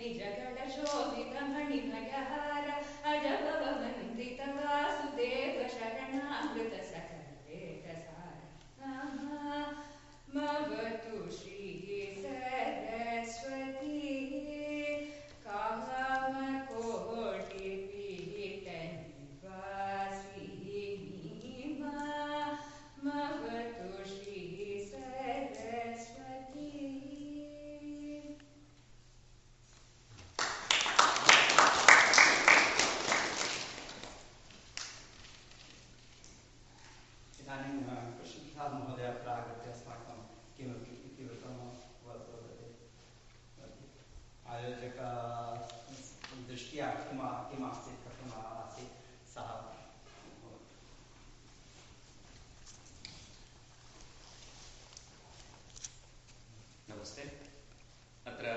निजगणशोभितमणिमयहार नमस्ते। अत्र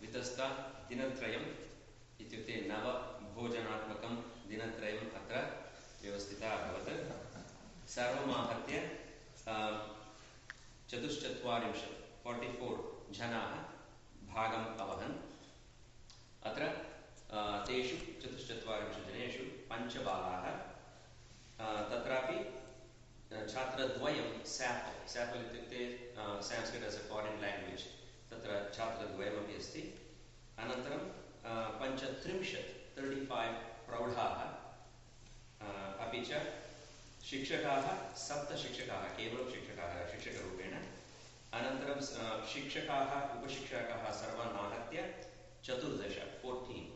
वितस्ता दिनत्रयम् इत्युक्ते नव भोजनात्मकं दिनत्रयम् अत्र व्यवस्थिता अभवत्। सर्वमाहत्य चतुश्चत्वारिंशत् फार्टि फोर् जनाः भागम् अवहन् अत्र अ, तेषु चतुश्चत्वारिंशत् जनेषु पञ्चबालाः अ, तत्रापि छात्रद्वयं सापल् सापल् इत्युक्ते Sanskrit as a foreign language तत्र छात्रद्वयमपि अस्ति। अनन्तरं पञ्चत्रिंशत् तर्टि फैव् प्रौढाः अपि च शिक्षकाः सप्तशिक्षकाः केवलं शिक्षकाः, शिक्षकरूपेण। अनन्तरं शिक्षकाः, उपशिक्षकाः सर्वान् आहत्य चतुर्दश फोर्टीन्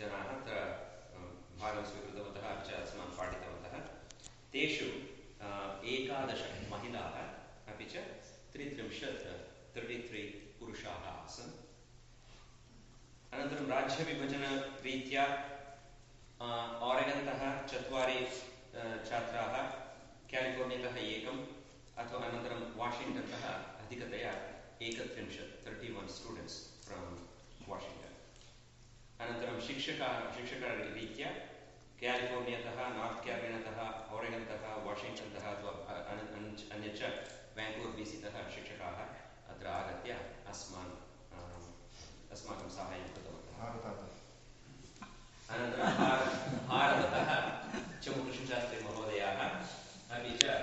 जनाः अत्र अ, भागं स्वीकृतवन्तः अपि च अस्मान् पाठितवन्तः तेषु एकादश महिलाः, अपि च त्रित्रिंशत् तर्टि त्री पुरुषाः आसन्। अनन्तरं राज्यविभजनरीत्या ओरेगन्तः चत्वारि छात्राः केलिफोर्नियातः एकम्, अथवा अनन्तरं वाशिङ्ग्टन्तः अधिकतया एकत्रिंशत् thirty one students from Washington अनन्तरं शिक्षकाः, शिक्षकरीत्या कौशेचन्दः अथवा अन्यच्च वेङ्कूर् बि सि तः शिक्षकाः अत्र आगत्य अस्मान् अस्माकं साहाय्यं कृतवन्तः। अनन्तरं भारततः चमुकृष्णशास्त्रीमहोदयाः अपि च